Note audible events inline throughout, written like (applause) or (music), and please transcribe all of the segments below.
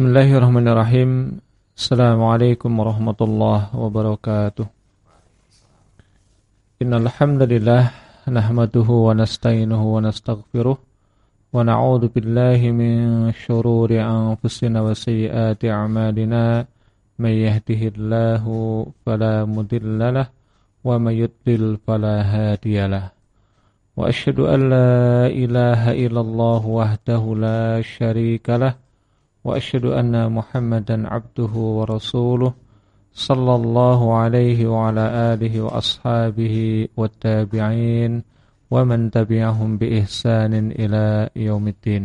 Bismillahirrahmanirrahim. Assalamualaikum warahmatullahi wabarakatuh. Innal hamdalillah nahmaduhu wa nasta'inuhu wa nastaghfiruh wa na'udzu billahi min shururi anfusina wa sayyiati a'malina may yahdihillahu fala mudilla wa may yudlil. Wa asyhadu an la ilaha illallah wahdahu la syarika lah وأشهد أن محمدا عبده ورسوله صلى الله عليه وعلى آله وأصحابه والتابعين ومن تبعهم بإحسان إلى يوم الدين.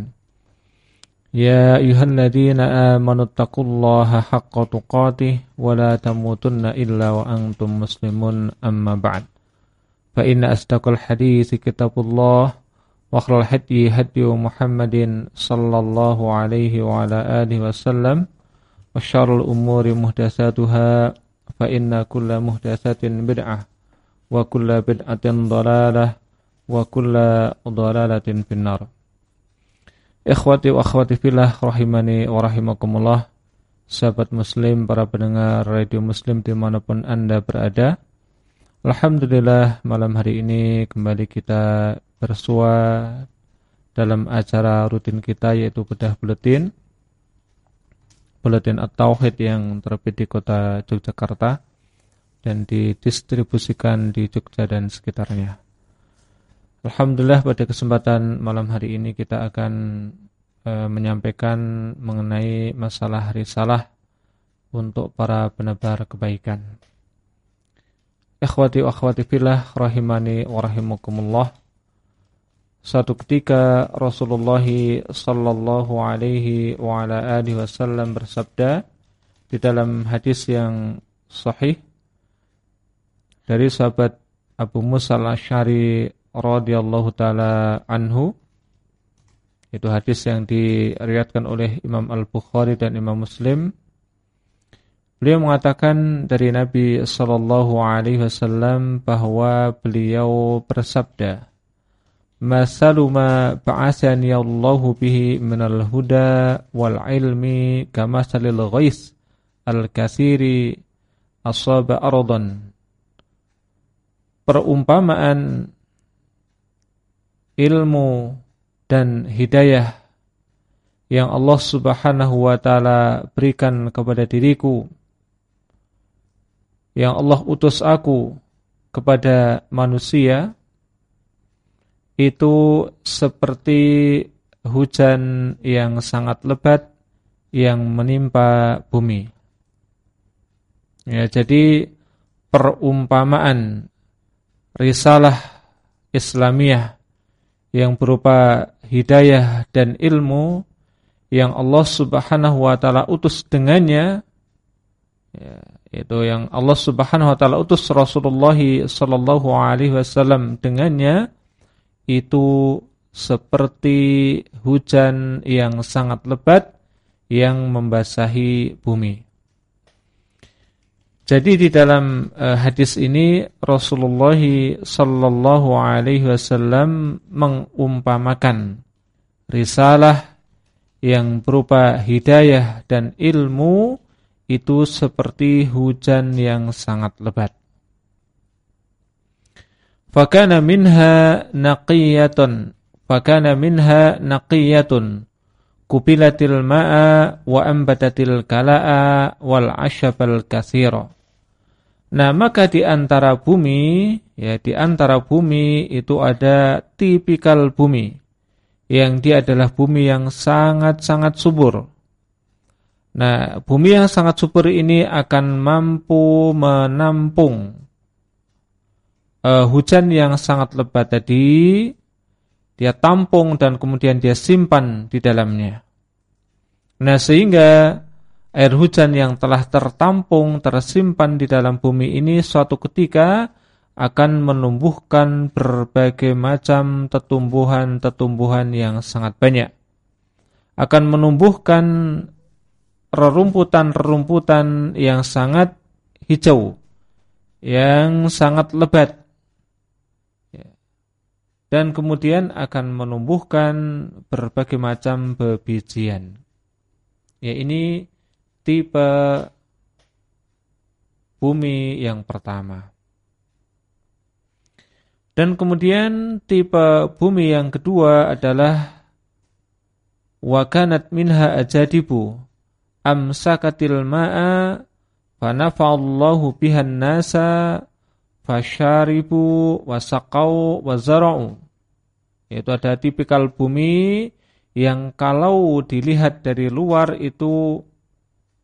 يا أيها الذين آمنوا اتقوا الله حق تقاته ولا تموتن إلا وأنتم مسلمون. أما بعد فإن أصدق الحديث كتاب الله وخير الهدي هدي محمد صلى الله عليه وعلى آله وسلم وشر الأمور محدثاتها فإن كل محدثة بدعة وكل بدعة ضلالة وكل ضلالة في النار Ikhwati wa akhwati fillah rahimani wa rahimakumullah Sahabat muslim, para pendengar radio muslim dimanapun anda berada Alhamdulillah malam hari ini kembali kita bersua dalam acara rutin kita yaitu bedah buletin buletin at-tauhid yang terbit di kota Yogyakarta dan didistribusikan di Jogja dan sekitarnya. Alhamdulillah pada kesempatan malam hari ini kita akan e, menyampaikan mengenai masalah risalah untuk para penebar kebaikan. Ikhwati wa akhwati fillah rahimani wa rahimakumullah. Suatu ketika Rasulullah sallallahu alaihi wa ala alihi wasallam bersabda di dalam hadis yang sahih dari sahabat Abu Musa al-Asy'ari radhiyallahu taala anhu itu hadis yang diriwayatkan oleh Imam Al-Bukhari dan Imam Muslim Beliau mengatakan dari Nabi sallallahu alaihi wasallam bahwa beliau bersabda Masalu ma ba'asani Allahu bihi minal huda wal ilmi kamasalil ghais al-kasiri asaba ardan. Perumpamaan ilmu dan hidayah yang Allah Subhanahu wa taala berikan kepada diriku yang Allah utus aku kepada manusia itu seperti hujan yang sangat lebat yang menimpa bumi. Ya, jadi perumpamaan risalah Islamiyah yang berupa hidayah dan ilmu yang Allah Subhanahu wa taala utus dengannya ya, itu yang Allah Subhanahu wa taala utus Rasulullah sallallahu alaihi wasallam dengannya itu seperti hujan yang sangat lebat yang membasahi bumi. Jadi di dalam uh, hadis ini Rasulullah sallallahu alaihi wasallam mengumpamakan risalah yang berupa hidayah dan ilmu itu seperti hujan yang sangat lebat. Fakana minha naqiyatun. Fakana minha naqiyatun. Kupilatil ma'a wa ambatatil kala'a wal asyabal kathira. Nah maka di antara bumi ya di antara bumi itu ada tipikal bumi. Yang dia adalah bumi yang sangat-sangat subur. Nah, bumi yang sangat subur ini akan mampu menampung uh, hujan yang sangat lebat tadi dia tampung dan kemudian dia simpan di dalamnya. Nah, sehingga air hujan yang telah tertampung, tersimpan di dalam bumi ini suatu ketika akan menumbuhkan berbagai macam tetumbuhan-tetumbuhan yang sangat banyak. Akan menumbuhkan rerumputan-rerumputan yang sangat hijau, yang sangat lebat, dan kemudian akan menumbuhkan berbagai macam bebijian. Ya ini tipe bumi yang pertama. Dan kemudian tipe bumi yang kedua adalah wakanat minha ajadibu amsakatil ma'a fanafa'allahu bihan nasa fasyaribu wasaqau wazara'u yaitu ada tipikal bumi yang kalau dilihat dari luar itu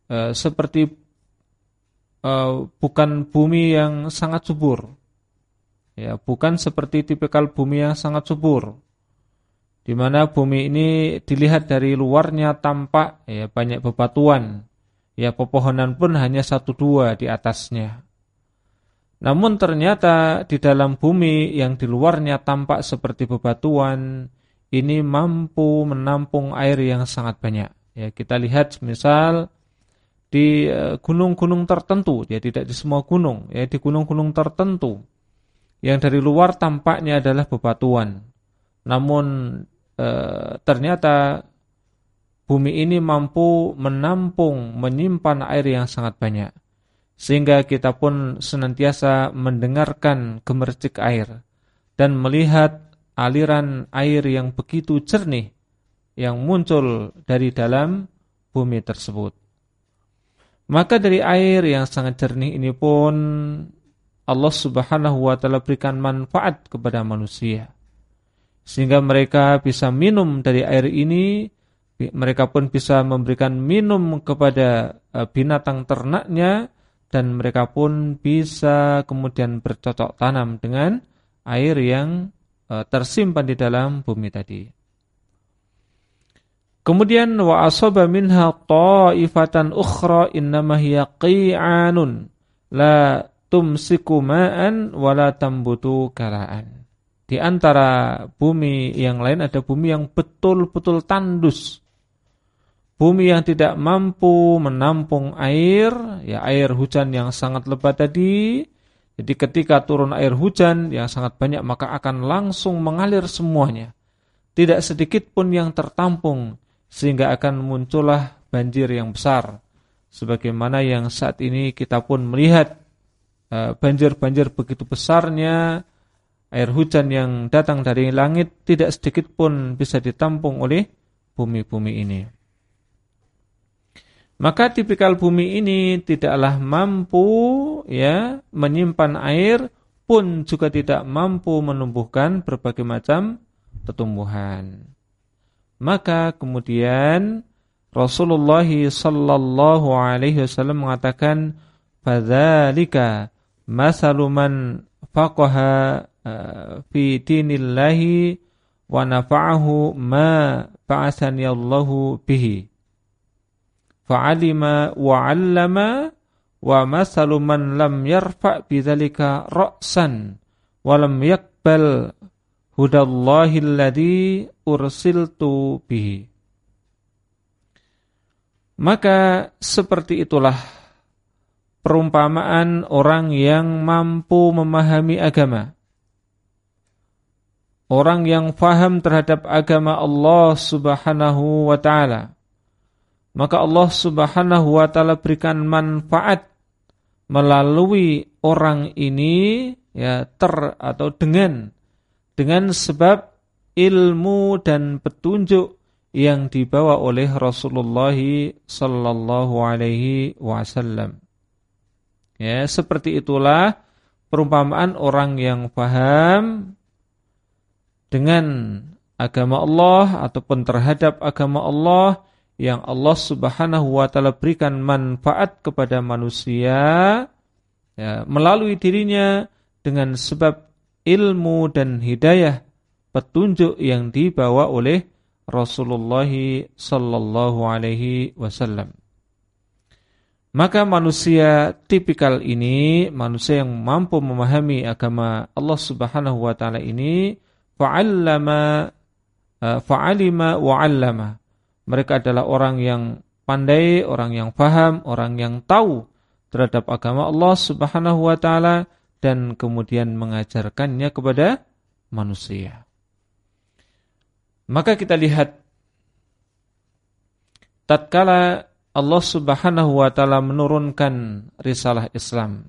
e, seperti e, bukan bumi yang sangat subur Ya, bukan seperti tipikal bumi yang sangat subur. Di mana bumi ini dilihat dari luarnya tampak ya banyak bebatuan. Ya, pepohonan pun hanya satu dua di atasnya. Namun ternyata di dalam bumi yang di luarnya tampak seperti bebatuan, ini mampu menampung air yang sangat banyak. Ya, kita lihat misal di eh, gunung-gunung tertentu, ya tidak di semua gunung, ya di gunung-gunung tertentu yang dari luar tampaknya adalah bebatuan. Namun e, ternyata bumi ini mampu menampung, menyimpan air yang sangat banyak. Sehingga kita pun senantiasa mendengarkan gemercik air dan melihat aliran air yang begitu jernih yang muncul dari dalam bumi tersebut. Maka dari air yang sangat jernih ini pun Allah Subhanahu wa taala berikan manfaat kepada manusia. Sehingga mereka bisa minum dari air ini, mereka pun bisa memberikan minum kepada e, binatang ternaknya dan mereka pun bisa kemudian bercocok tanam dengan air yang e, tersimpan di dalam bumi tadi. Kemudian wa asaba minha ta'ifatan ukhra innama hiya qi'anun la tumsiku ma'an wala tambutu karaan. Di antara bumi yang lain ada bumi yang betul-betul tandus. Bumi yang tidak mampu menampung air, ya air hujan yang sangat lebat tadi. Jadi ketika turun air hujan yang sangat banyak maka akan langsung mengalir semuanya. Tidak sedikit pun yang tertampung sehingga akan muncullah banjir yang besar. Sebagaimana yang saat ini kita pun melihat Eh, banjir-banjir begitu besarnya, air hujan yang datang dari langit tidak sedikit pun bisa ditampung oleh bumi-bumi ini. Maka tipikal bumi ini tidaklah mampu ya menyimpan air pun juga tidak mampu menumbuhkan berbagai macam tumbuhan. Maka kemudian Rasulullah sallallahu alaihi wasallam mengatakan fadzalika masalu man faqaha uh, fi dinillahi wa nafa'ahu ma ba'athani Allahu bihi fa'alima wa 'allama wa masalu man lam yarfa' bidzalika ra'san wa lam yaqbal hudallahi alladhi ursiltu bihi maka seperti itulah perumpamaan orang yang mampu memahami agama. Orang yang faham terhadap agama Allah subhanahu wa ta'ala. Maka Allah subhanahu wa ta'ala berikan manfaat melalui orang ini ya ter atau dengan dengan sebab ilmu dan petunjuk yang dibawa oleh Rasulullah sallallahu alaihi wasallam. Ya, seperti itulah perumpamaan orang yang paham dengan agama Allah ataupun terhadap agama Allah yang Allah Subhanahu wa taala berikan manfaat kepada manusia ya, melalui dirinya dengan sebab ilmu dan hidayah petunjuk yang dibawa oleh Rasulullah sallallahu alaihi wasallam. Maka manusia tipikal ini, manusia yang mampu memahami agama Allah Subhanahu wa taala ini, fa'allama uh, fa'alima wa'allama. Mereka adalah orang yang pandai, orang yang paham, orang yang tahu terhadap agama Allah Subhanahu wa taala dan kemudian mengajarkannya kepada manusia. Maka kita lihat tatkala Allah Subhanahu wa taala menurunkan risalah Islam.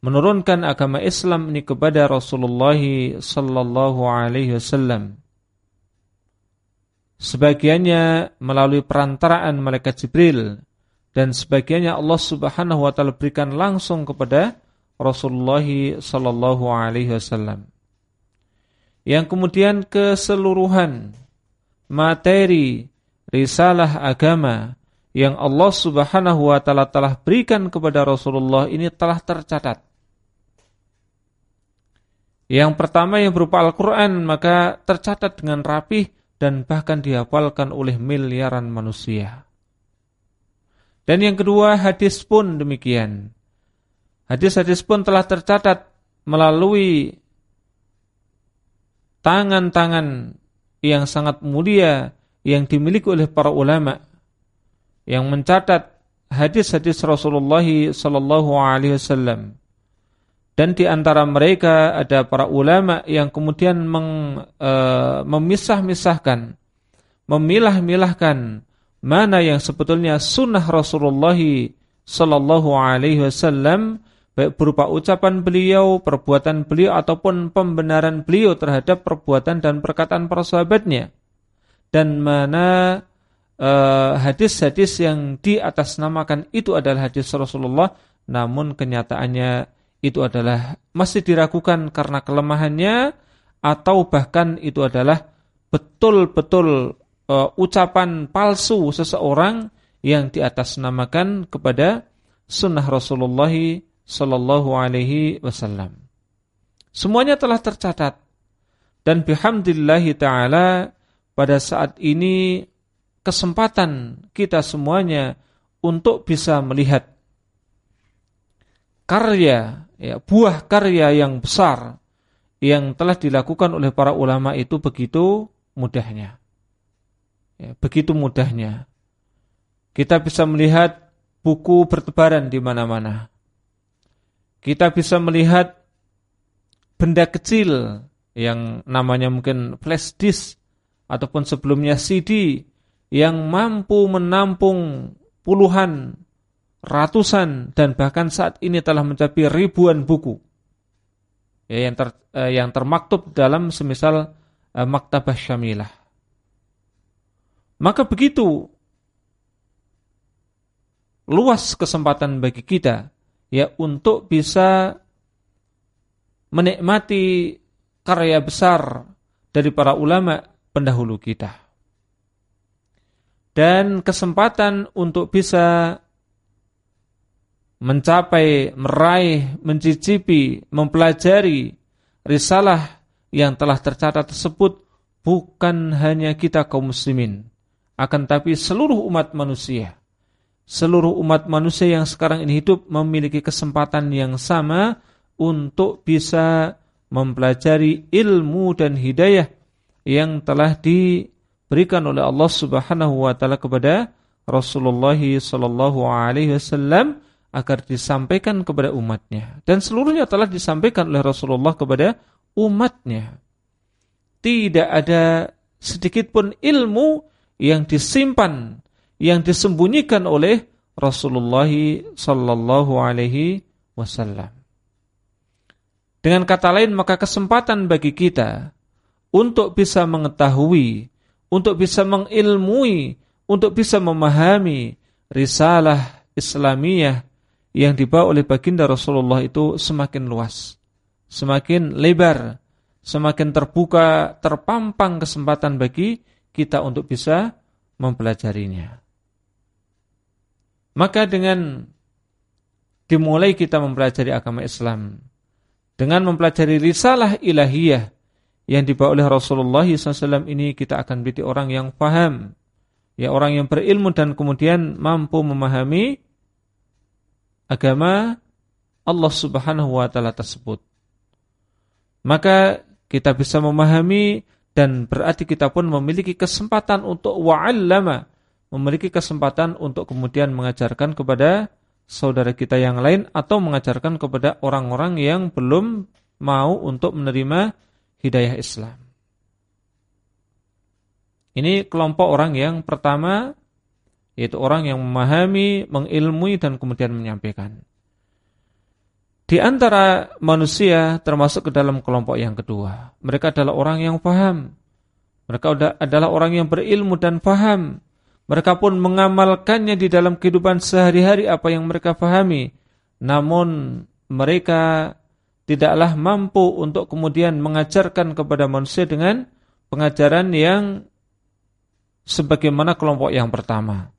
Menurunkan agama Islam ini kepada Rasulullah sallallahu alaihi wasallam. Sebagiannya melalui perantaraan malaikat Jibril dan sebagiannya Allah Subhanahu wa taala berikan langsung kepada Rasulullah sallallahu alaihi wasallam. Yang kemudian keseluruhan materi risalah agama yang Allah Subhanahu wa taala telah berikan kepada Rasulullah ini telah tercatat. Yang pertama yang berupa Al-Qur'an maka tercatat dengan rapih dan bahkan dihafalkan oleh miliaran manusia. Dan yang kedua hadis pun demikian. Hadis-hadis pun telah tercatat melalui tangan-tangan yang sangat mulia yang dimiliki oleh para ulama yang mencatat hadis-hadis Rasulullah sallallahu alaihi wasallam. Dan di antara mereka ada para ulama yang kemudian meng, e, memisah-misahkan, memilah-milahkan mana yang sebetulnya sunnah Rasulullah sallallahu alaihi wasallam baik berupa ucapan beliau, perbuatan beliau ataupun pembenaran beliau terhadap perbuatan dan perkataan para sahabatnya. Dan mana Eh, hadis-hadis uh, yang di atas namakan itu adalah hadis Rasulullah namun kenyataannya itu adalah masih diragukan karena kelemahannya atau bahkan itu adalah betul-betul uh, ucapan palsu seseorang yang di atas namakan kepada sunnah Rasulullah sallallahu alaihi wasallam. Semuanya telah tercatat dan bihamdillah taala pada saat ini kesempatan kita semuanya untuk bisa melihat karya, ya, buah karya yang besar yang telah dilakukan oleh para ulama itu begitu mudahnya. Ya, begitu mudahnya. Kita bisa melihat buku bertebaran di mana-mana. Kita bisa melihat benda kecil yang namanya mungkin flash disk ataupun sebelumnya CD yang mampu menampung puluhan, ratusan dan bahkan saat ini telah mencapai ribuan buku ya, yang ter, eh, yang termaktub dalam semisal eh, maktabah syamilah. Maka begitu luas kesempatan bagi kita ya untuk bisa menikmati karya besar dari para ulama pendahulu kita dan kesempatan untuk bisa mencapai, meraih, mencicipi, mempelajari risalah yang telah tercatat tersebut bukan hanya kita kaum muslimin, akan tapi seluruh umat manusia. Seluruh umat manusia yang sekarang ini hidup memiliki kesempatan yang sama untuk bisa mempelajari ilmu dan hidayah yang telah di berikan oleh Allah Subhanahu wa taala kepada Rasulullah sallallahu alaihi wasallam agar disampaikan kepada umatnya dan seluruhnya telah disampaikan oleh Rasulullah kepada umatnya. Tidak ada sedikit pun ilmu yang disimpan, yang disembunyikan oleh Rasulullah sallallahu alaihi wasallam. Dengan kata lain maka kesempatan bagi kita untuk bisa mengetahui untuk bisa mengilmui, untuk bisa memahami risalah Islamiyah yang dibawa oleh baginda Rasulullah itu semakin luas, semakin lebar, semakin terbuka, terpampang kesempatan bagi kita untuk bisa mempelajarinya. Maka dengan dimulai kita mempelajari agama Islam, dengan mempelajari risalah ilahiyah yang dibawa oleh Rasulullah SAW ini kita akan menjadi orang yang paham, ya orang yang berilmu dan kemudian mampu memahami agama Allah Subhanahu wa taala tersebut. Maka kita bisa memahami dan berarti kita pun memiliki kesempatan untuk wa'allama, memiliki kesempatan untuk kemudian mengajarkan kepada saudara kita yang lain atau mengajarkan kepada orang-orang yang belum mau untuk menerima hidayah Islam. Ini kelompok orang yang pertama yaitu orang yang memahami, mengilmui dan kemudian menyampaikan. Di antara manusia termasuk ke dalam kelompok yang kedua. Mereka adalah orang yang paham. Mereka adalah orang yang berilmu dan paham. Mereka pun mengamalkannya di dalam kehidupan sehari-hari apa yang mereka pahami. Namun mereka tidaklah mampu untuk kemudian mengajarkan kepada manusia dengan pengajaran yang sebagaimana kelompok yang pertama.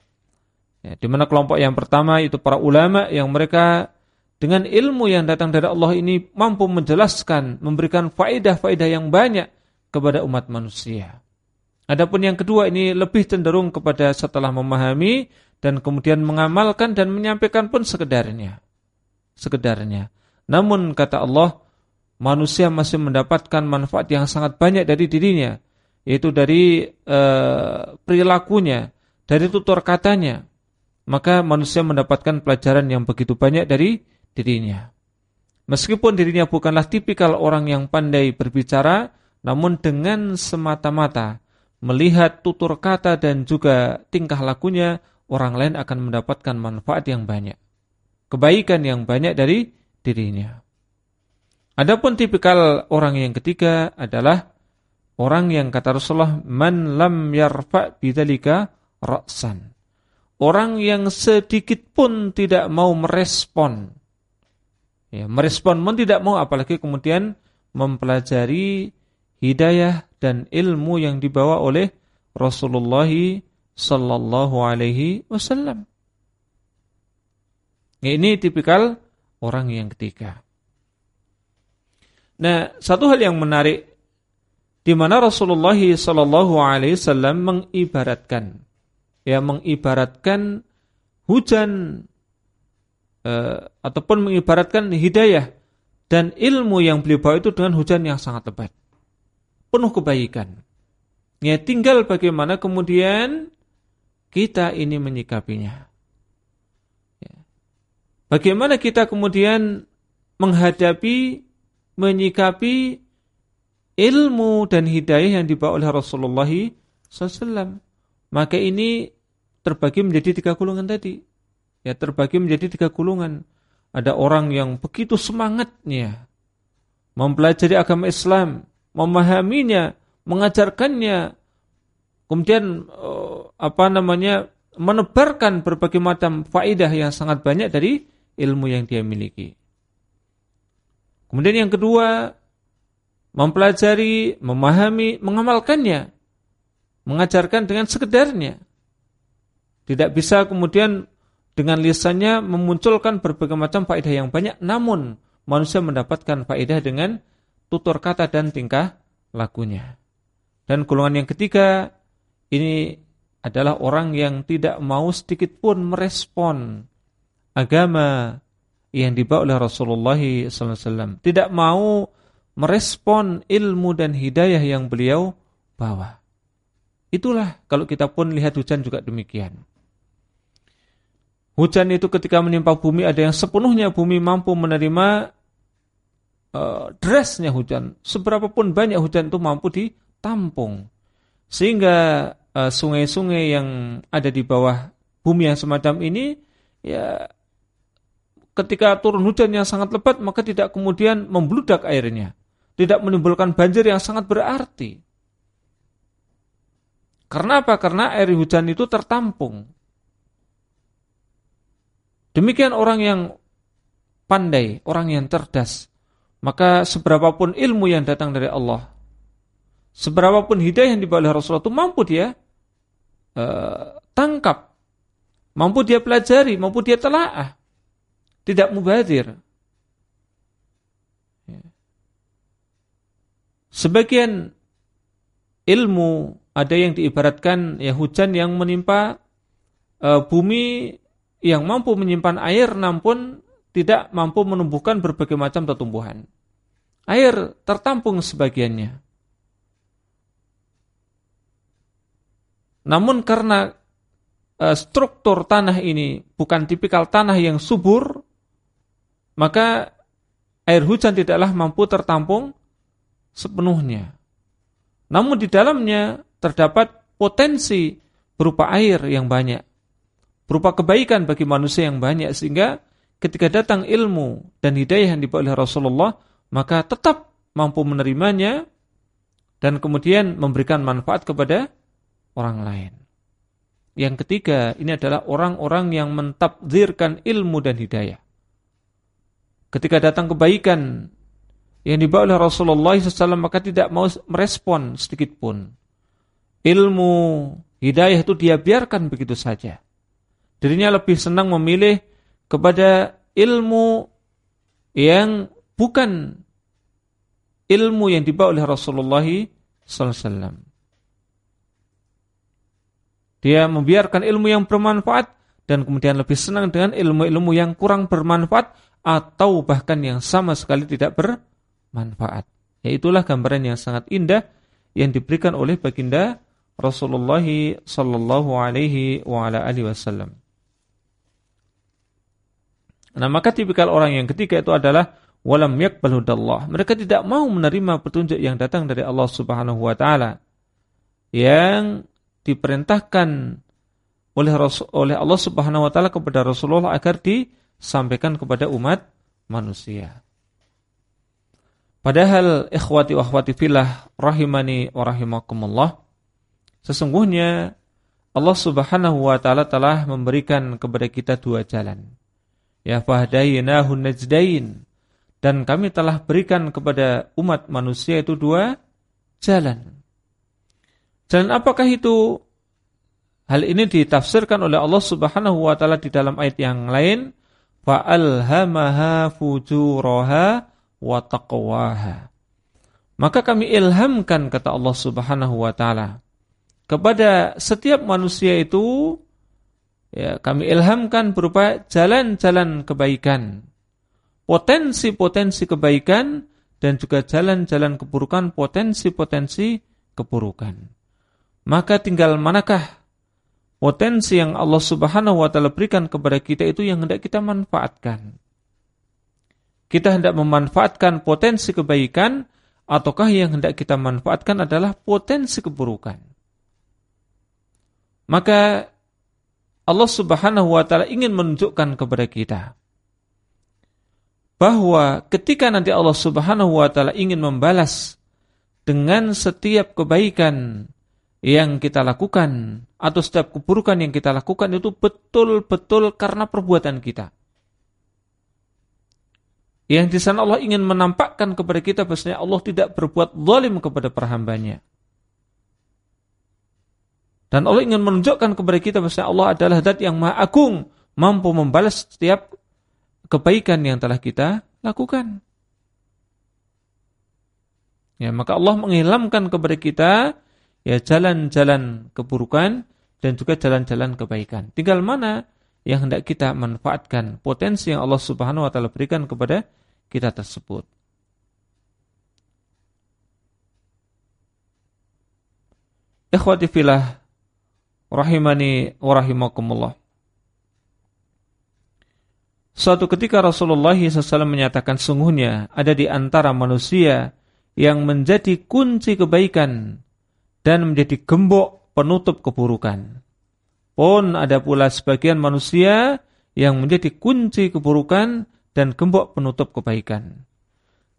Ya, di mana kelompok yang pertama itu para ulama yang mereka dengan ilmu yang datang dari Allah ini mampu menjelaskan, memberikan faedah-faedah yang banyak kepada umat manusia. Adapun yang kedua ini lebih cenderung kepada setelah memahami dan kemudian mengamalkan dan menyampaikan pun sekedarnya. Sekedarnya. Namun kata Allah, manusia masih mendapatkan manfaat yang sangat banyak dari dirinya, yaitu dari uh, perilakunya, dari tutur katanya. Maka manusia mendapatkan pelajaran yang begitu banyak dari dirinya. Meskipun dirinya bukanlah tipikal orang yang pandai berbicara, namun dengan semata-mata melihat tutur kata dan juga tingkah lakunya, orang lain akan mendapatkan manfaat yang banyak. Kebaikan yang banyak dari dirinya. Adapun tipikal orang yang ketiga adalah orang yang kata Rasulullah man lam yarfa bidzalika ra'san. Orang yang sedikit pun tidak mau merespon Ya, merespon pun tidak mau apalagi kemudian mempelajari hidayah dan ilmu yang dibawa oleh Rasulullah sallallahu alaihi wasallam. Ya, ini tipikal orang yang ketiga. Nah, satu hal yang menarik di mana Rasulullah sallallahu alaihi wasallam mengibaratkan ya mengibaratkan hujan uh, ataupun mengibaratkan hidayah dan ilmu yang beliau bawa itu dengan hujan yang sangat lebat. Penuh kebaikan. Ya tinggal bagaimana kemudian kita ini menyikapinya. Ya. Bagaimana kita kemudian menghadapi, menyikapi ilmu dan hidayah yang dibawa oleh Rasulullah SAW. Maka ini terbagi menjadi tiga golongan tadi ya terbagi menjadi tiga golongan. Ada orang yang begitu semangatnya mempelajari agama Islam, memahaminya, mengajarkannya, kemudian eh, apa namanya menebarkan berbagai macam faidah yang sangat banyak dari ilmu yang dia miliki. Kemudian yang kedua, mempelajari, memahami, mengamalkannya, mengajarkan dengan sekedarnya. Tidak bisa kemudian dengan lisannya memunculkan berbagai macam faedah yang banyak namun manusia mendapatkan faedah dengan tutur kata dan tingkah lakunya. Dan golongan yang ketiga ini adalah orang yang tidak mau sedikit pun merespon agama yang dibawa oleh Rasulullah SAW. Tidak mau merespon ilmu dan hidayah yang beliau bawa. Itulah kalau kita pun lihat hujan juga demikian. Hujan itu ketika menimpa bumi ada yang sepenuhnya bumi mampu menerima uh, derasnya hujan. Seberapapun banyak hujan itu mampu ditampung. Sehingga eh, sungai-sungai uh, yang ada di bawah bumi yang semacam ini ya ketika turun hujan yang sangat lebat maka tidak kemudian membludak airnya. Tidak menimbulkan banjir yang sangat berarti. Karena apa? Karena air hujan itu tertampung. Demikian orang yang pandai, orang yang cerdas. Maka seberapapun ilmu yang datang dari Allah, seberapapun hidayah yang dibawa oleh Rasulullah itu mampu dia uh, tangkap, mampu dia pelajari, mampu dia telaah. Tidak mubadir. Ya. Sebagian ilmu ada yang diibaratkan ya hujan yang menimpa uh, bumi yang mampu menyimpan air namun tidak mampu menumbuhkan berbagai macam tumbuhan. Air tertampung sebagiannya. Namun karena e, struktur tanah ini bukan tipikal tanah yang subur, maka air hujan tidaklah mampu tertampung sepenuhnya. Namun di dalamnya terdapat potensi berupa air yang banyak berupa kebaikan bagi manusia yang banyak sehingga ketika datang ilmu dan hidayah yang dibawa oleh Rasulullah maka tetap mampu menerimanya dan kemudian memberikan manfaat kepada orang lain. Yang ketiga, ini adalah orang-orang yang mentafsirkan ilmu dan hidayah. Ketika datang kebaikan yang dibawa oleh Rasulullah SAW maka tidak mau merespon sedikit pun. Ilmu, hidayah itu dia biarkan begitu saja. Dirinya lebih senang memilih kepada ilmu yang bukan ilmu yang dibawa oleh Rasulullah SAW. Dia membiarkan ilmu yang bermanfaat dan kemudian lebih senang dengan ilmu-ilmu yang kurang bermanfaat atau bahkan yang sama sekali tidak bermanfaat. Yaitulah gambaran yang sangat indah yang diberikan oleh baginda Rasulullah sallallahu alaihi wa ala alihi wasallam. Nah, maka tipikal orang yang ketiga itu adalah walam yakbal hudallah. Mereka tidak mau menerima petunjuk yang datang dari Allah Subhanahu wa taala. Yang diperintahkan oleh Rasul, oleh Allah Subhanahu wa taala kepada Rasulullah agar disampaikan kepada umat manusia. Padahal ikhwati wa akhwati fillah rahimani wa rahimakumullah sesungguhnya Allah Subhanahu wa taala telah memberikan kepada kita dua jalan. Ya fahdainahu najdain dan kami telah berikan kepada umat manusia itu dua jalan. Dan apakah itu? Hal ini ditafsirkan oleh Allah Subhanahu wa taala di dalam ayat yang lain, fa'alhamaha fujuraha wa taqwaha. Maka kami ilhamkan kata Allah Subhanahu wa taala kepada setiap manusia itu ya kami ilhamkan berupa jalan-jalan kebaikan. Potensi-potensi kebaikan dan juga jalan-jalan keburukan, potensi-potensi keburukan maka tinggal manakah potensi yang Allah Subhanahu wa taala berikan kepada kita itu yang hendak kita manfaatkan. Kita hendak memanfaatkan potensi kebaikan ataukah yang hendak kita manfaatkan adalah potensi keburukan. Maka Allah Subhanahu wa taala ingin menunjukkan kepada kita bahwa ketika nanti Allah Subhanahu wa taala ingin membalas dengan setiap kebaikan yang kita lakukan atau setiap keburukan yang kita lakukan itu betul-betul karena perbuatan kita. Yang di sana Allah ingin menampakkan kepada kita bahwasanya Allah tidak berbuat zalim kepada perhambanya. Dan Allah ingin menunjukkan kepada kita bahwasanya Allah adalah zat yang maha agung, mampu membalas setiap kebaikan yang telah kita lakukan. Ya, maka Allah mengilhamkan kepada kita ya jalan-jalan keburukan dan juga jalan-jalan kebaikan. Tinggal mana yang hendak kita manfaatkan potensi yang Allah Subhanahu wa taala berikan kepada kita tersebut. Ikhwati filah rahimani wa rahimakumullah. Suatu ketika Rasulullah SAW menyatakan sungguhnya ada di antara manusia yang menjadi kunci kebaikan dan menjadi gembok penutup keburukan. Pun ada pula sebagian manusia yang menjadi kunci keburukan dan gembok penutup kebaikan.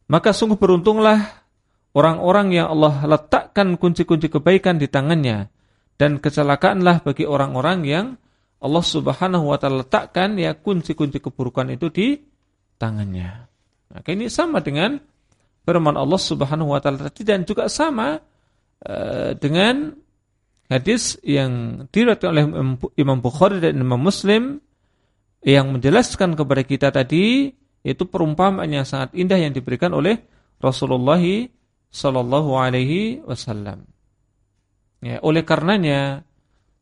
Maka sungguh beruntunglah orang-orang yang Allah letakkan kunci-kunci kebaikan di tangannya dan kecelakaanlah bagi orang-orang yang Allah Subhanahu wa taala letakkan ya kunci-kunci keburukan itu di tangannya. Maka ini sama dengan firman Allah Subhanahu wa taala tadi dan juga sama Eh, dengan hadis yang diriwayatkan oleh Imam Bukhari dan Imam Muslim yang menjelaskan kepada kita tadi itu perumpamaan yang sangat indah yang diberikan oleh Rasulullah sallallahu alaihi wasallam. Ya, oleh karenanya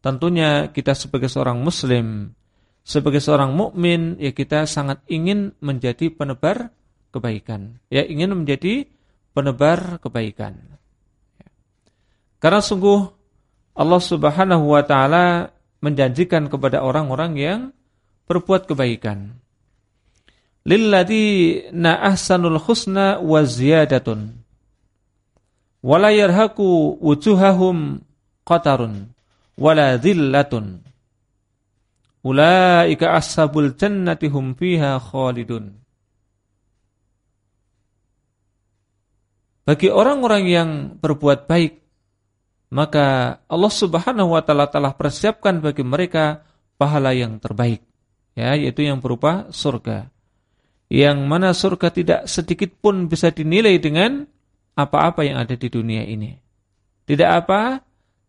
tentunya kita sebagai seorang muslim, sebagai seorang mukmin ya kita sangat ingin menjadi penebar kebaikan. Ya, ingin menjadi penebar kebaikan. Karena sungguh Allah Subhanahu wa taala menjanjikan kepada orang-orang yang berbuat kebaikan. Lilladzina ahsanul husna wa ziyadatun. Wala wujuhahum qatarun wala dhillatun. ulaika ashabul jannati hum fiha khalidun. Bagi orang-orang yang berbuat baik, maka Allah Subhanahu wa taala telah persiapkan bagi mereka pahala yang terbaik, ya, yaitu yang berupa surga. Yang mana surga tidak sedikit pun bisa dinilai dengan apa-apa yang ada di dunia ini. Tidak apa,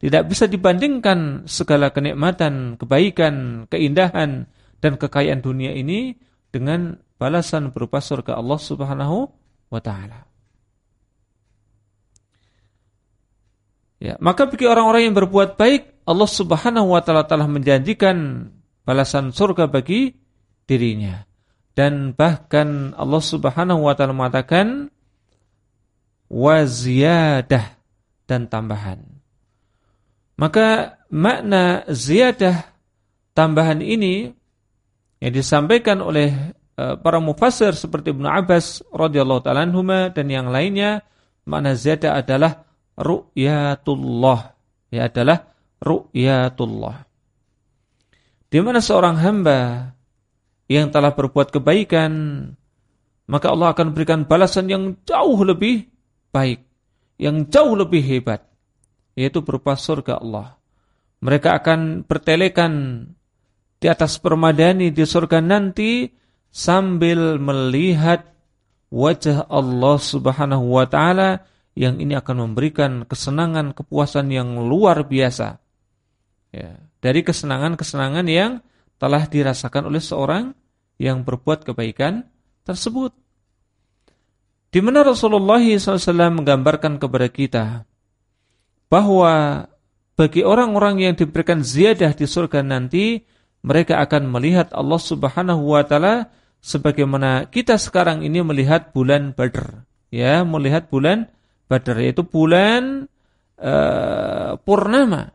tidak bisa dibandingkan segala kenikmatan, kebaikan, keindahan dan kekayaan dunia ini dengan balasan berupa surga Allah Subhanahu wa taala. Ya, maka bagi orang-orang yang berbuat baik, Allah Subhanahu wa taala telah menjanjikan balasan surga bagi dirinya. Dan bahkan Allah Subhanahu wa taala mengatakan waziyadah dan tambahan. Maka makna ziyadah tambahan ini yang disampaikan oleh e, para mufassir seperti Ibnu Abbas radhiyallahu taala dan yang lainnya makna ziyadah adalah ru'yatullah. Ya adalah ru'yatullah. Di mana seorang hamba yang telah berbuat kebaikan, maka Allah akan berikan balasan yang jauh lebih baik, yang jauh lebih hebat, yaitu berupa surga Allah. Mereka akan bertelekan di atas permadani di surga nanti sambil melihat wajah Allah Subhanahu wa taala yang ini akan memberikan kesenangan, kepuasan yang luar biasa. Ya, dari kesenangan-kesenangan yang telah dirasakan oleh seorang yang berbuat kebaikan tersebut. Di mana Rasulullah SAW menggambarkan kepada kita bahwa bagi orang-orang yang diberikan ziyadah di surga nanti, mereka akan melihat Allah Subhanahu wa taala sebagaimana kita sekarang ini melihat bulan Badr. Ya, melihat bulan Badar yaitu bulan uh, purnama.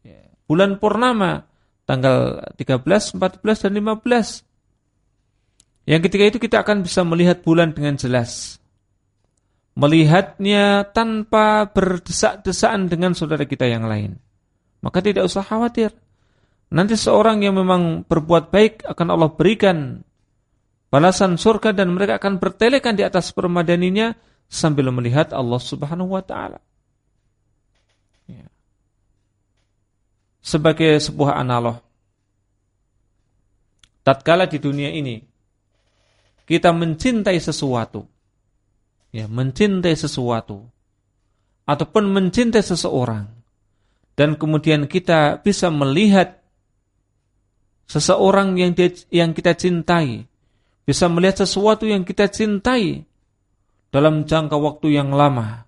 Ya, bulan purnama tanggal 13, 14 dan 15. Yang ketika itu kita akan bisa melihat bulan dengan jelas. Melihatnya tanpa berdesak-desaan dengan saudara kita yang lain. Maka tidak usah khawatir. Nanti seorang yang memang berbuat baik akan Allah berikan balasan surga dan mereka akan bertelekan di atas permadaninya sambil melihat Allah Subhanahu wa taala. Ya. Sebagai sebuah analog. Tatkala di dunia ini kita mencintai sesuatu, ya, mencintai sesuatu ataupun mencintai seseorang. Dan kemudian kita bisa melihat seseorang yang dia, yang kita cintai, bisa melihat sesuatu yang kita cintai dalam jangka waktu yang lama.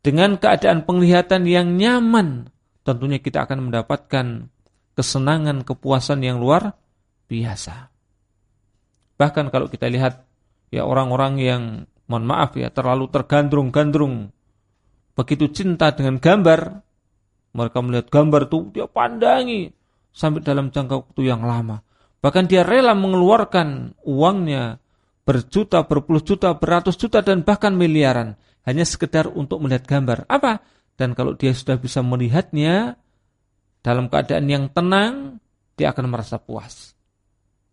Dengan keadaan penglihatan yang nyaman tentunya kita akan mendapatkan kesenangan kepuasan yang luar biasa. Bahkan kalau kita lihat ya orang-orang yang mohon maaf ya terlalu tergandrung-gandrung begitu cinta dengan gambar mereka melihat gambar itu dia pandangi sampai dalam jangka waktu yang lama bahkan dia rela mengeluarkan uangnya berjuta, berpuluh juta, beratus juta dan bahkan miliaran hanya sekedar untuk melihat gambar. Apa? Dan kalau dia sudah bisa melihatnya dalam keadaan yang tenang, dia akan merasa puas.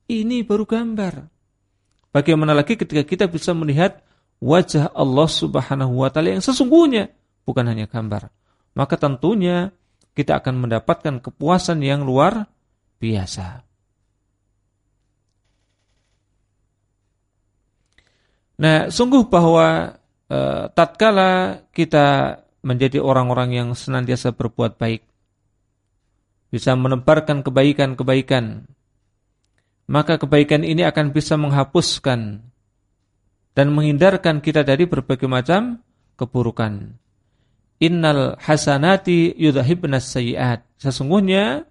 Ini baru gambar. Bagaimana lagi ketika kita bisa melihat wajah Allah Subhanahu wa taala yang sesungguhnya, bukan hanya gambar. Maka tentunya kita akan mendapatkan kepuasan yang luar biasa. Nah, sungguh bahwa e, tatkala kita menjadi orang-orang yang senantiasa berbuat baik, bisa menebarkan kebaikan-kebaikan, maka kebaikan ini akan bisa menghapuskan dan menghindarkan kita dari berbagai macam keburukan. Innal hasanati yudhibnas sayiat. Sesungguhnya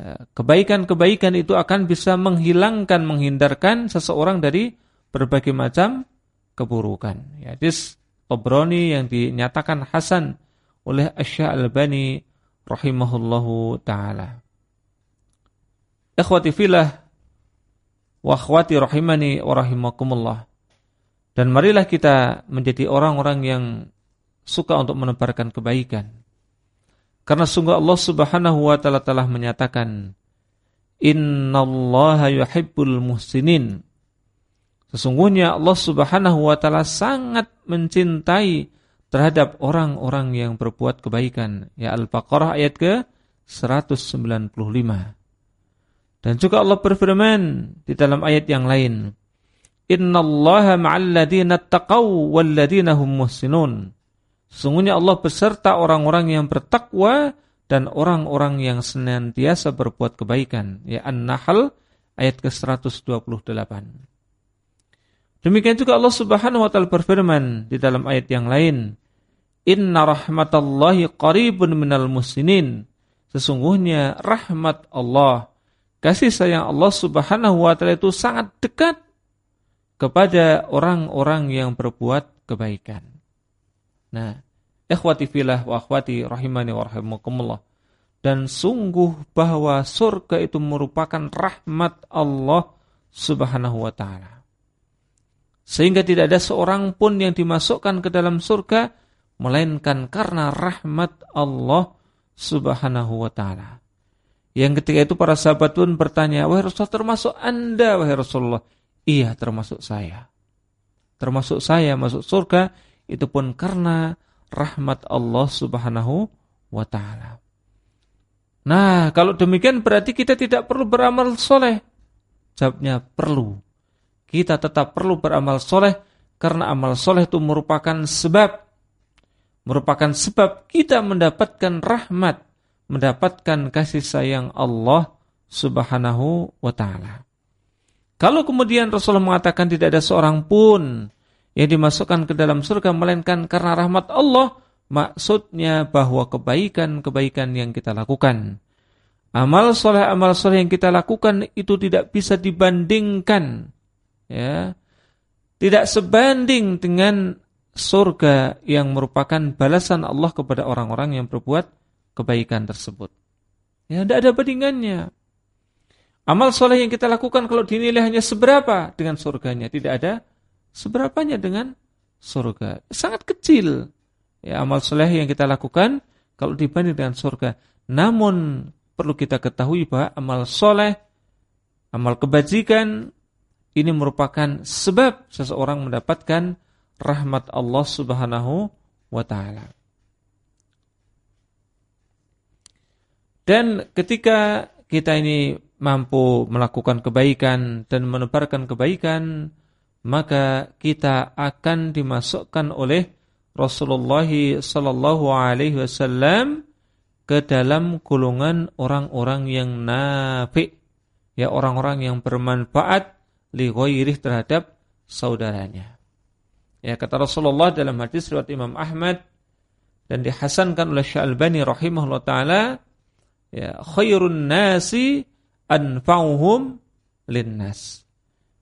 eh, kebaikan-kebaikan itu akan bisa menghilangkan, menghindarkan seseorang dari berbagai macam keburukan. Ya, hadis Tabrani yang dinyatakan hasan oleh Asy-Sya'lbani rahimahullahu taala. Ikhwati fillah wa akhwati rahimani. Dan marilah kita menjadi orang-orang yang suka untuk menebarkan kebaikan. Karena sungguh Allah Subhanahu wa taala telah menyatakan innallaha yuhibbul muhsinin. Sesungguhnya Allah Subhanahu wa taala sangat mencintai terhadap orang-orang yang berbuat kebaikan. Ya Al-Baqarah ayat ke 195. Dan juga Allah berfirman di dalam ayat yang lain, Innallaha ma'al ladzina taqaw wal ladzina hum muhsinun. Sesungguhnya Allah beserta orang-orang yang bertakwa dan orang-orang yang senantiasa berbuat kebaikan. Ya An-Nahl ayat ke-128. Demikian juga Allah Subhanahu wa taala berfirman di dalam ayat yang lain, "Inna rahmatallahi qaribun minal muslimin." Sesungguhnya rahmat Allah, kasih sayang Allah Subhanahu wa taala itu sangat dekat kepada orang-orang yang berbuat kebaikan. Nah, ikhwati fillah wa akhwati rahimani wa rahimakumullah. Dan sungguh bahwa surga itu merupakan rahmat Allah Subhanahu wa taala. Sehingga tidak ada seorang pun yang dimasukkan ke dalam surga melainkan karena rahmat Allah Subhanahu wa taala. Yang ketika itu para sahabat pun bertanya, "Wahai Rasulullah, termasuk Anda, wahai Rasulullah?" Iya, termasuk saya. Termasuk saya masuk surga itu pun karena rahmat Allah Subhanahu wa taala. Nah, kalau demikian berarti kita tidak perlu beramal soleh. Jawabnya perlu kita tetap perlu beramal soleh karena amal soleh itu merupakan sebab merupakan sebab kita mendapatkan rahmat, mendapatkan kasih sayang Allah Subhanahu wa taala. Kalau kemudian Rasulullah mengatakan tidak ada seorang pun yang dimasukkan ke dalam surga melainkan karena rahmat Allah, maksudnya bahwa kebaikan-kebaikan yang kita lakukan, amal soleh amal soleh yang kita lakukan itu tidak bisa dibandingkan ya tidak sebanding dengan surga yang merupakan balasan Allah kepada orang-orang yang berbuat kebaikan tersebut. Ya, tidak ada bandingannya. Amal soleh yang kita lakukan kalau dinilai hanya seberapa dengan surganya, tidak ada seberapanya dengan surga. Sangat kecil. Ya, amal soleh yang kita lakukan kalau dibanding dengan surga. Namun perlu kita ketahui bahwa amal soleh, amal kebajikan ini merupakan sebab seseorang mendapatkan rahmat Allah Subhanahu wa taala. Dan ketika kita ini mampu melakukan kebaikan dan menebarkan kebaikan, maka kita akan dimasukkan oleh Rasulullah sallallahu alaihi wasallam ke dalam golongan orang-orang yang nafi, ya orang-orang yang bermanfaat li terhadap saudaranya. Ya kata Rasulullah dalam hadis riwayat Imam Ahmad dan dihasankan oleh Syalbani rahimahullah taala ya khairun nasi anfa'uhum linnas.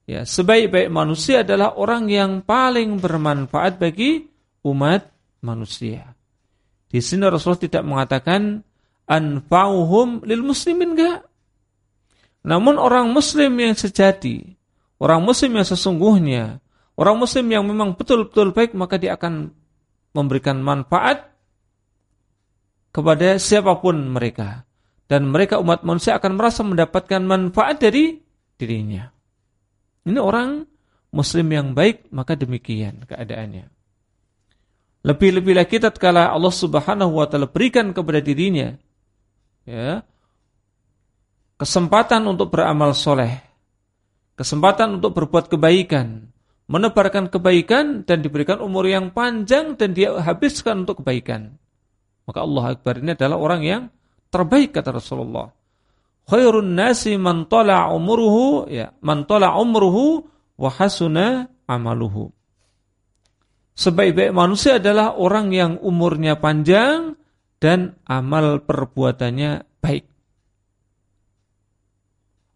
Ya, sebaik-baik manusia adalah orang yang paling bermanfaat bagi umat manusia. Di sini Rasulullah tidak mengatakan anfa'uhum lil muslimin enggak. Namun orang muslim yang sejati orang muslim yang sesungguhnya, orang muslim yang memang betul-betul baik, maka dia akan memberikan manfaat kepada siapa pun mereka. Dan mereka umat manusia akan merasa mendapatkan manfaat dari dirinya. Ini orang muslim yang baik, maka demikian keadaannya. Lebih-lebih lagi tatkala Allah Subhanahu wa taala berikan kepada dirinya ya kesempatan untuk beramal soleh kesempatan untuk berbuat kebaikan, menebarkan kebaikan dan diberikan umur yang panjang dan dia habiskan untuk kebaikan. Maka Allah Akbar ini adalah orang yang terbaik kata Rasulullah. Khairun nasi man tala umruhu ya, man tala umruhu wa amaluhu. Sebaik-baik manusia adalah orang yang umurnya panjang dan amal perbuatannya baik.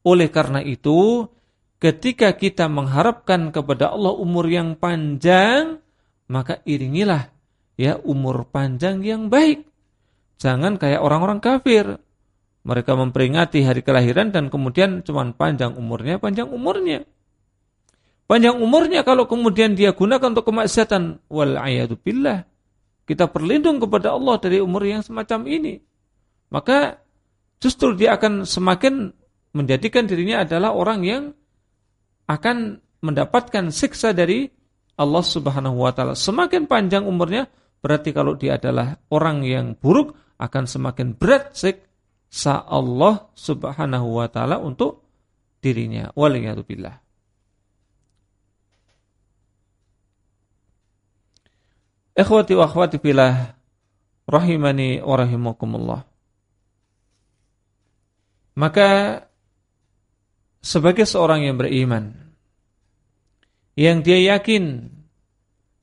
Oleh karena itu, ketika kita mengharapkan kepada Allah umur yang panjang, maka iringilah ya umur panjang yang baik. Jangan kayak orang-orang kafir. Mereka memperingati hari kelahiran dan kemudian cuma panjang umurnya, panjang umurnya. Panjang umurnya kalau kemudian dia gunakan untuk kemaksiatan, wal billah. Kita berlindung kepada Allah dari umur yang semacam ini. Maka justru dia akan semakin menjadikan dirinya adalah orang yang akan mendapatkan siksa dari Allah Subhanahu wa taala. Semakin panjang umurnya, berarti kalau dia adalah orang yang buruk akan semakin berat siksa Allah Subhanahu wa taala untuk dirinya. Waliyadzubillah. Ikhwati wa akhwati fillah rahimani wa rahimakumullah. Maka sebagai seorang yang beriman yang dia yakin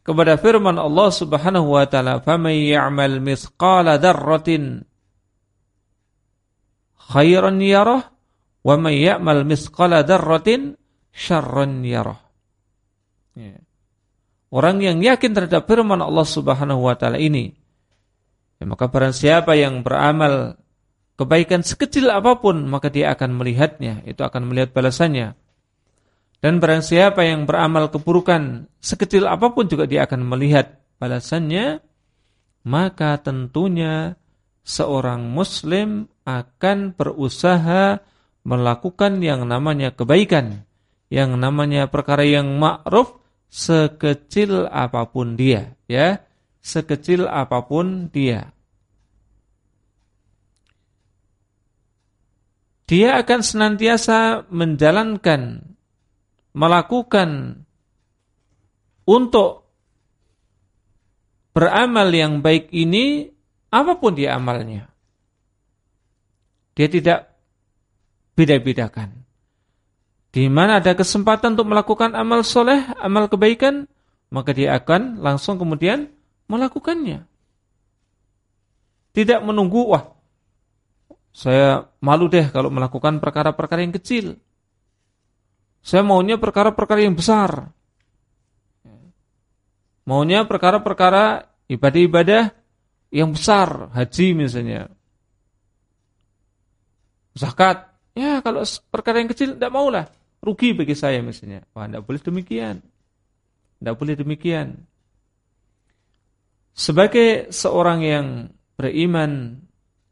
kepada firman Allah Subhanahu wa taala, "Faman ya'mal mithqala dzarratin khairan yarah wa may ya'mal mithqala dzarratin syarran yarah." Ya. Orang yang yakin terhadap firman Allah Subhanahu wa taala ini, ya, maka barang siapa yang beramal kebaikan sekecil apa pun, maka dia akan melihatnya, itu akan melihat balasannya. Dan barang siapa yang beramal keburukan sekecil apa pun juga dia akan melihat balasannya, maka tentunya seorang muslim akan berusaha melakukan yang namanya kebaikan, yang namanya perkara yang ma'ruf sekecil apa pun dia, ya, sekecil apa pun dia. Dia akan senantiasa menjalankan melakukan untuk beramal yang baik ini apa pun dia amalnya. Dia tidak beda-bedakan. Di mana ada kesempatan untuk melakukan amal soleh, amal kebaikan, maka dia akan langsung kemudian melakukannya. Tidak menunggu, wah, saya malu deh kalau melakukan perkara-perkara yang kecil. Saya maunya perkara-perkara yang besar. Maunya perkara-perkara ibadah-ibadah yang besar, haji misalnya. Zakat, ya kalau perkara yang kecil tidak maulah, rugi bagi saya misalnya. Wah, tidak boleh demikian. Tidak boleh demikian. Sebagai seorang yang beriman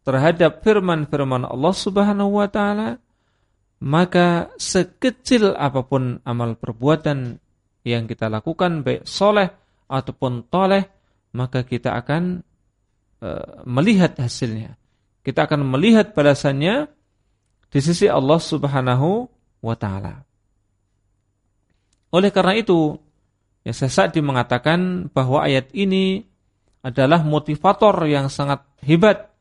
terhadap firman-firman Allah Subhanahu wa taala, maka sekecil apa pun amal perbuatan yang kita lakukan baik soleh ataupun toleh maka kita akan e, melihat hasilnya. Kita akan melihat balasannya di sisi Allah Subhanahu wa taala. Oleh karena itu ya Sesadi mengatakan bahwa ayat ini adalah motivator yang sangat hebat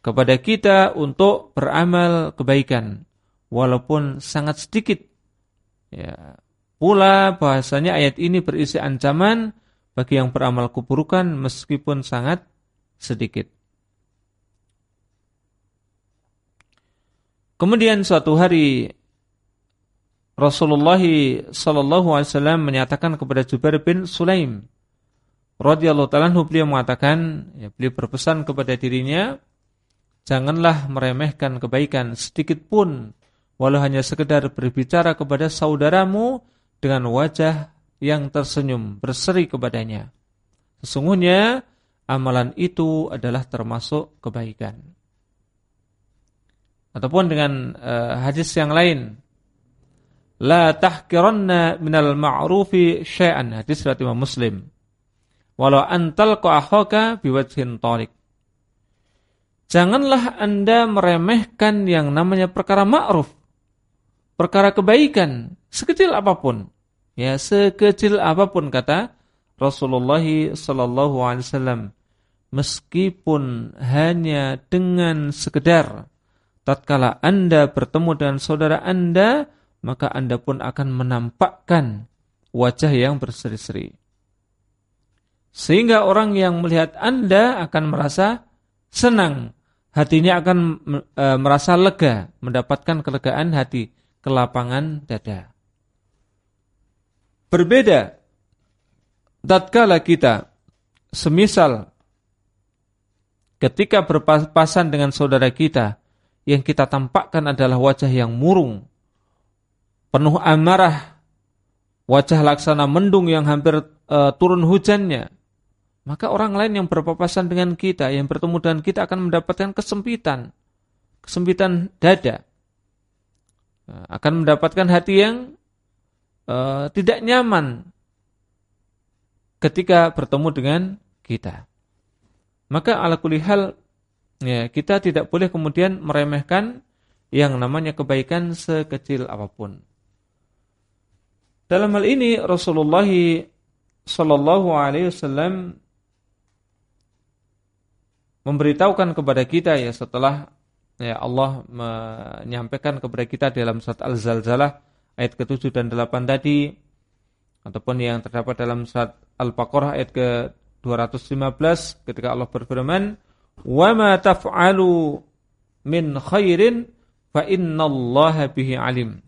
kepada kita untuk beramal kebaikan walaupun sangat sedikit. Ya. Pula bahasanya ayat ini berisi ancaman bagi yang beramal keburukan meskipun sangat sedikit. Kemudian suatu hari Rasulullah sallallahu alaihi wasallam menyatakan kepada Jubair bin Sulaim radhiyallahu taala beliau mengatakan ya beliau berpesan kepada dirinya Janganlah meremehkan kebaikan sedikit pun walau hanya sekedar berbicara kepada saudaramu dengan wajah yang tersenyum berseri kepadanya. Sesungguhnya amalan itu adalah termasuk kebaikan. Ataupun dengan uh, hadis yang lain, la tahkiranna minal ma'rufi syai'an hadis riwayat Muslim. Walau antal akhaka biwajhin tariq. Janganlah Anda meremehkan yang namanya perkara ma'ruf. Perkara kebaikan, sekecil apa pun. Ya, sekecil apa pun kata Rasulullah wasallam. Meskipun hanya dengan sekedar tatkala Anda bertemu dengan saudara Anda, maka Anda pun akan menampakkan wajah yang berseri-seri. Sehingga orang yang melihat Anda akan merasa senang hatinya akan e, merasa lega, mendapatkan kelegaan hati, kelapangan dada. Berbeda tatkala kita semisal ketika berpapasan dengan saudara kita yang kita tampakkan adalah wajah yang murung, penuh amarah, wajah laksana mendung yang hampir uh, turun hujannya, maka orang lain yang berpapasan dengan kita, yang bertemu dengan kita akan mendapatkan kesempitan, kesempitan dada. akan mendapatkan hati yang uh, tidak nyaman ketika bertemu dengan kita. Maka ala kulihal ya, kita tidak boleh kemudian meremehkan yang namanya kebaikan sekecil apa pun. Dalam hal ini Rasulullah Sallallahu Alaihi Wasallam memberitahukan kepada kita ya setelah ya Allah menyampaikan kepada kita dalam surat Al-Zalzalah ayat ke-7 dan 8 tadi ataupun yang terdapat dalam surat Al-Baqarah ayat ke-215 ketika Allah berfirman wa ma taf'alu min khairin fa innallaha bihi alim.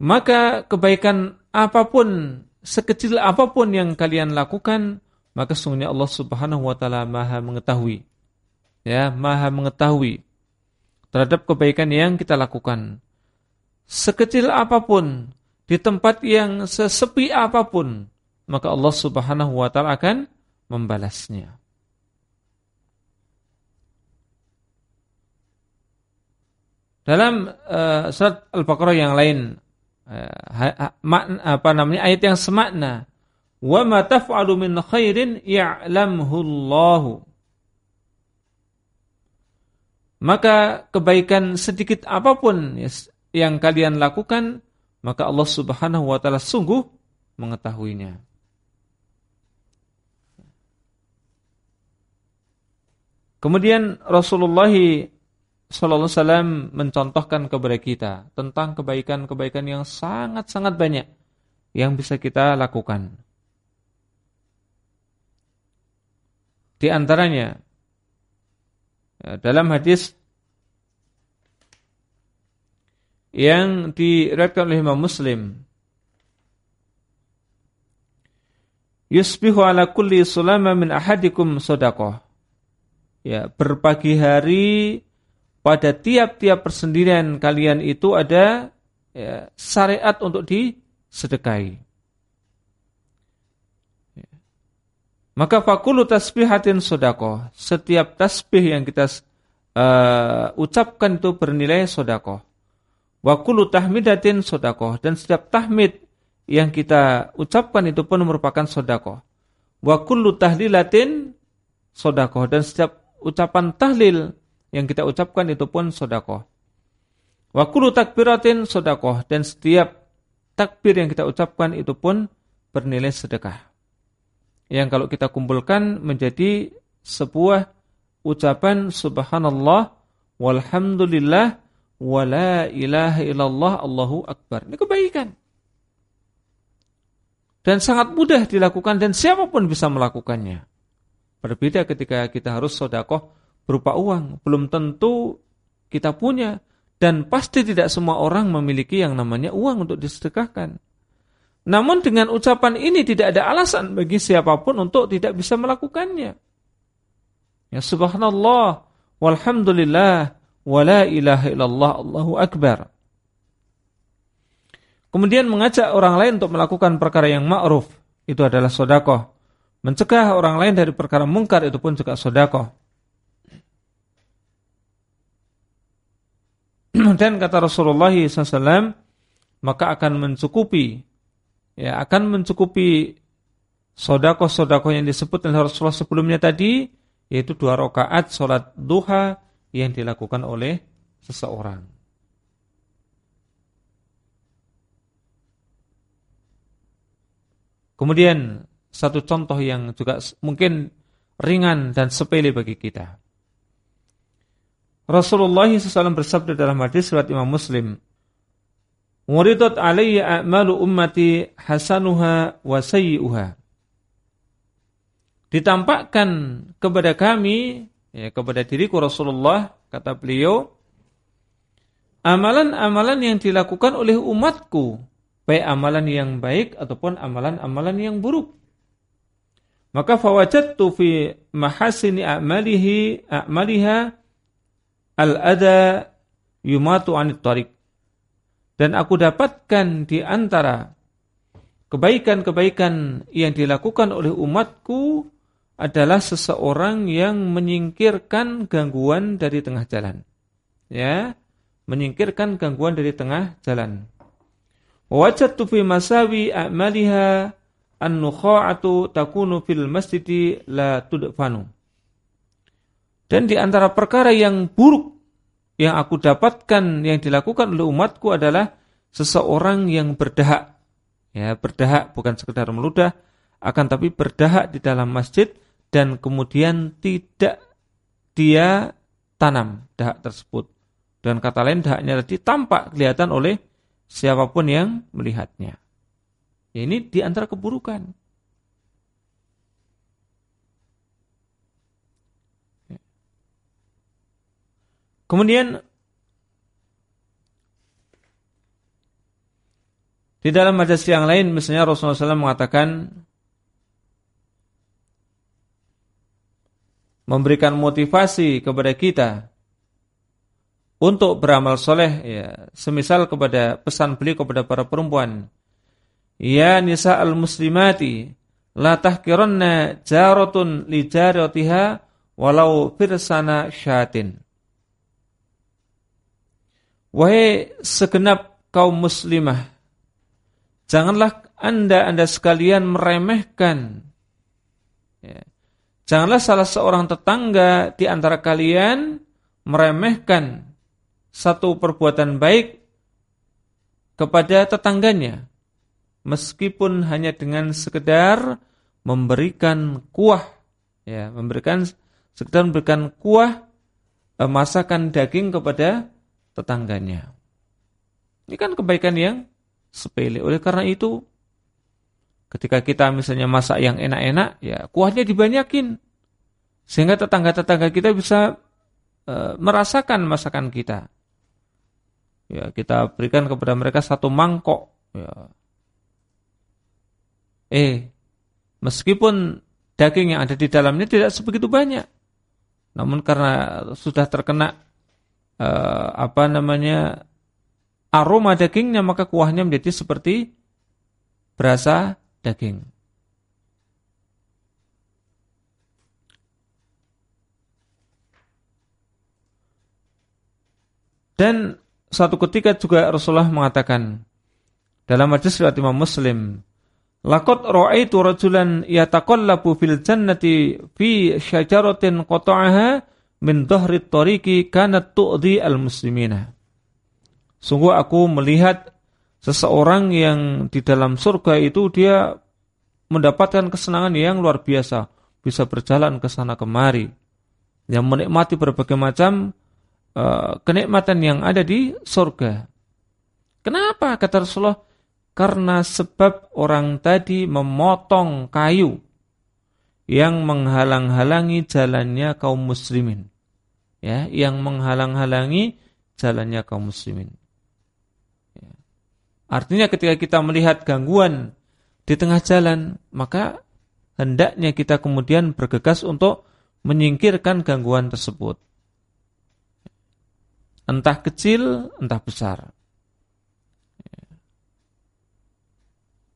Maka kebaikan apa pun sekecil apa pun yang kalian lakukan maka sungguhnya Allah Subhanahu wa taala Maha mengetahui. Ya, Maha mengetahui terhadap kebaikan yang kita lakukan. Sekecil apa pun, di tempat yang sesepi apa pun, maka Allah Subhanahu wa taala akan membalasnya. Dalam uh, surat Al-Baqarah yang lain uh, apa namanya ayat yang semakna Ma taf'alu min khairin ya'lamhu Allah. Maka kebaikan sedikit apa pun yang kalian lakukan, maka Allah Subhanahu wa taala sungguh mengetahuinya. Kemudian Rasulullah wasallam mencontohkan kepada kita tentang kebaikan-kebaikan yang sangat-sangat banyak yang bisa kita lakukan. Di antaranya ya, dalam hadis yang diriwayatkan oleh Imam Muslim Yusbihu ala kulli sulama min ahadikum sodakoh Ya, berpagi hari pada tiap-tiap persendirian kalian itu ada ya, syariat untuk disedekahi. Maka fakulu tasbihatin sodako. Setiap tasbih yang kita uh, ucapkan itu bernilai sodako. Wakulu tahmidatin sodako. Dan setiap tahmid yang kita ucapkan itu pun merupakan sodako. Wakulu tahlilatin sodako. Dan setiap ucapan tahlil yang kita ucapkan itu pun sodako. Wakulu takbiratin sodako. Dan setiap takbir yang kita ucapkan itu pun bernilai sedekah yang kalau kita kumpulkan menjadi sebuah ucapan subhanallah walhamdulillah wala ilaha illallah Allahu akbar. Ini kebaikan. Dan sangat mudah dilakukan dan siapa pun bisa melakukannya. Berbeda ketika kita harus sodakoh berupa uang. Belum tentu kita punya. Dan pasti tidak semua orang memiliki yang namanya uang untuk disedekahkan. Namun dengan ucapan ini tidak ada alasan bagi siapa pun untuk tidak bisa melakukannya. Ya subhanallah, walhamdulillah, wala ilaha illallah, Allahu akbar. Kemudian mengajak orang lain untuk melakukan perkara yang ma'ruf, itu adalah sodakoh. Mencegah orang lain dari perkara mungkar, itu pun juga sodakoh. (clears throat) Dan kata Rasulullah SAW, maka akan mencukupi ya akan mencukupi sodako-sodako yang disebut oleh Rasulullah sebelumnya tadi, yaitu dua rakaat sholat duha yang dilakukan oleh seseorang. Kemudian satu contoh yang juga mungkin ringan dan sepele bagi kita. Rasulullah SAW bersabda dalam hadis riwayat Imam Muslim, Muridat alayya a'malu ummati hasanuha wa sayyi'uha. Ditampakkan kepada kami, ya, kepada diriku Rasulullah, kata beliau, amalan-amalan yang dilakukan oleh umatku, baik amalan yang baik ataupun amalan-amalan yang buruk. Maka fawajadtu fi mahasini a'malihi a'maliha al-ada yumatu anit tariq. Dan aku dapatkan di antara kebaikan-kebaikan yang dilakukan oleh umatku adalah seseorang yang menyingkirkan gangguan dari tengah jalan. Ya, menyingkirkan gangguan dari tengah jalan. Wajadtu fi masawi a'maliha an-nukha'atu takunu fil masjidi la tudfanu. Dan di antara perkara yang buruk yang aku dapatkan yang dilakukan oleh umatku adalah seseorang yang berdahak. Ya, berdahak bukan sekedar meludah, akan tapi berdahak di dalam masjid dan kemudian tidak dia tanam dahak tersebut. Dan kata lain dahaknya tadi tampak kelihatan oleh siapa pun yang melihatnya. Ya, ini di antara keburukan. Kemudian di dalam majelis yang lain misalnya Rasulullah SAW mengatakan memberikan motivasi kepada kita untuk beramal soleh ya semisal kepada pesan beliau kepada para perempuan ya nisa al muslimati la tahkiranna jaratun li jaratiha walau firsana syatin wahai segenap kaum muslimah janganlah anda anda sekalian meremehkan ya. janganlah salah seorang tetangga di antara kalian meremehkan satu perbuatan baik kepada tetangganya meskipun hanya dengan sekedar memberikan kuah ya memberikan sekedar memberikan kuah e, masakan daging kepada tetangganya. Ini kan kebaikan yang sepele. Oleh karena itu ketika kita misalnya masak yang enak-enak ya kuahnya dibanyakin. Sehingga tetangga-tetangga kita bisa e, merasakan masakan kita. Ya kita berikan kepada mereka satu mangkok ya. eh meskipun daging yang ada di dalamnya tidak sebegitu banyak namun karena sudah terkena eh, apa namanya aroma dagingnya maka kuahnya menjadi seperti berasa daging. Dan suatu ketika juga Rasulullah mengatakan dalam hadis riwayat Imam Muslim, "Laqad ra'aitu rajulan yataqallabu fil jannati fi syajaratin qata'aha min dhahri tariqi kanat tu'dhi al-muslimina." Sungguh aku melihat seseorang yang di dalam surga itu dia mendapatkan kesenangan yang luar biasa, bisa berjalan ke sana kemari, yang menikmati berbagai macam Eh, kenikmatan yang ada di surga. Kenapa kata Rasulullah? Karena sebab orang tadi memotong kayu yang menghalang-halangi jalannya kaum muslimin. Ya, yang menghalang-halangi jalannya kaum muslimin. Ya. Artinya ketika kita melihat gangguan di tengah jalan, maka hendaknya kita kemudian bergegas untuk menyingkirkan gangguan tersebut entah kecil, entah besar.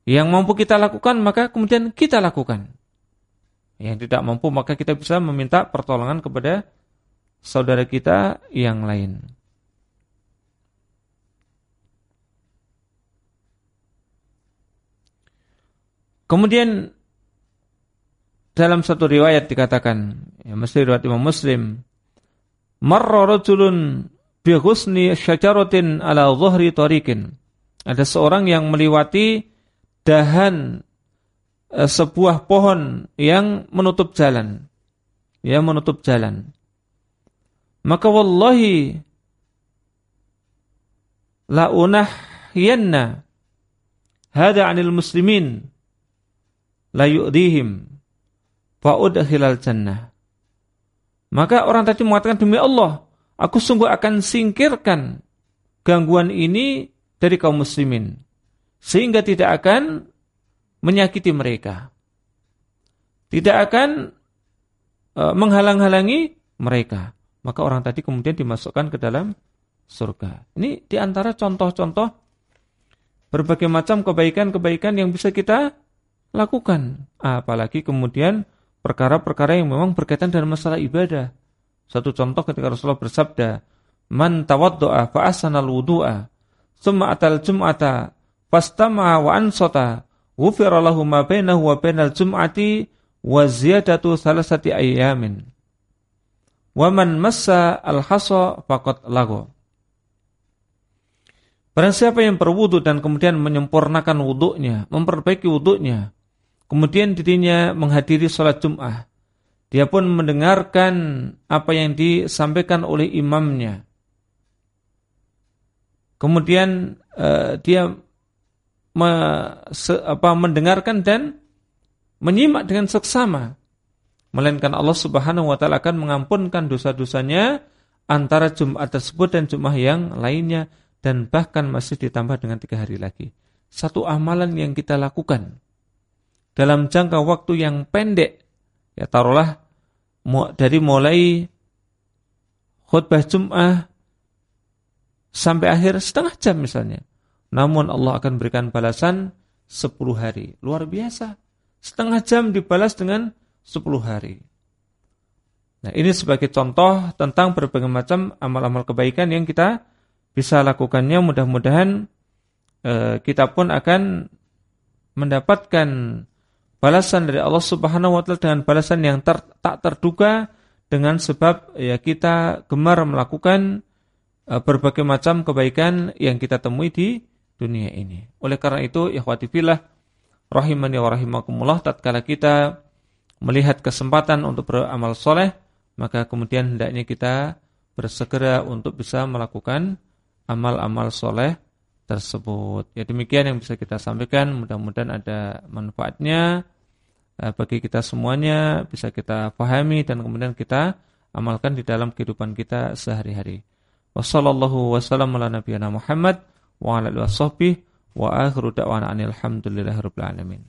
Yang mampu kita lakukan, maka kemudian kita lakukan. Yang tidak mampu, maka kita bisa meminta pertolongan kepada saudara kita yang lain. Kemudian dalam satu riwayat dikatakan, ya mesti riwayat Imam Muslim, marra rajulun bi husni syajaratin ala dhuhri tariqin. Ada seorang yang melewati dahan e, sebuah pohon yang menutup jalan. Yang menutup jalan. Maka wallahi la unahyanna hada 'anil muslimin la yu'dihim fa udkhilal jannah. Maka orang tadi mengatakan demi Allah, aku sungguh akan singkirkan gangguan ini dari kaum muslimin sehingga tidak akan menyakiti mereka. Tidak akan uh, menghalang-halangi mereka. Maka orang tadi kemudian dimasukkan ke dalam surga. Ini di antara contoh-contoh berbagai macam kebaikan-kebaikan yang bisa kita lakukan. Apalagi kemudian perkara-perkara yang memang berkaitan dengan masalah ibadah. Satu contoh ketika Rasulullah bersabda, man tawaddu'a fa asana al-wudu'a thumma atal jum'ata fastama'a wa ansata ghufira lahu ma jum'ati wa ziyadatu salasati ayyamin wa man massa al-hasa faqad lagu Barang siapa yang berwudu dan kemudian menyempurnakan wuduknya, memperbaiki wuduknya, kemudian dirinya menghadiri sholat Jum'ah, dia pun mendengarkan apa yang disampaikan oleh imamnya. Kemudian uh, dia me, se, apa, mendengarkan dan menyimak dengan seksama. Melainkan Allah Subhanahu wa taala akan mengampunkan dosa-dosanya antara Jumat tersebut dan Jumat yang lainnya dan bahkan masih ditambah dengan tiga hari lagi. Satu amalan yang kita lakukan dalam jangka waktu yang pendek, ya taruhlah dari mulai khutbah Jum'ah sampai akhir setengah jam misalnya. Namun Allah akan berikan balasan 10 hari. Luar biasa. Setengah jam dibalas dengan 10 hari. Nah ini sebagai contoh tentang berbagai macam amal-amal kebaikan yang kita bisa lakukannya mudah-mudahan eh, kita pun akan mendapatkan balasan dari Allah Subhanahu wa taala dengan balasan yang ter, tak terduga dengan sebab ya kita gemar melakukan eh, berbagai macam kebaikan yang kita temui di dunia ini. Oleh karena itu, ikhwati fillah rahimani wa rahimakumullah tatkala kita melihat kesempatan untuk beramal soleh, maka kemudian hendaknya kita bersegera untuk bisa melakukan amal-amal soleh tersebut. Ya demikian yang bisa kita sampaikan. Mudah-mudahan ada manfaatnya eh, bagi kita semuanya, bisa kita pahami dan kemudian kita amalkan di dalam kehidupan kita sehari-hari. Ala nabiyana Muhammad wa ala alihi wa akhiru da'wana alhamdulillahi alamin.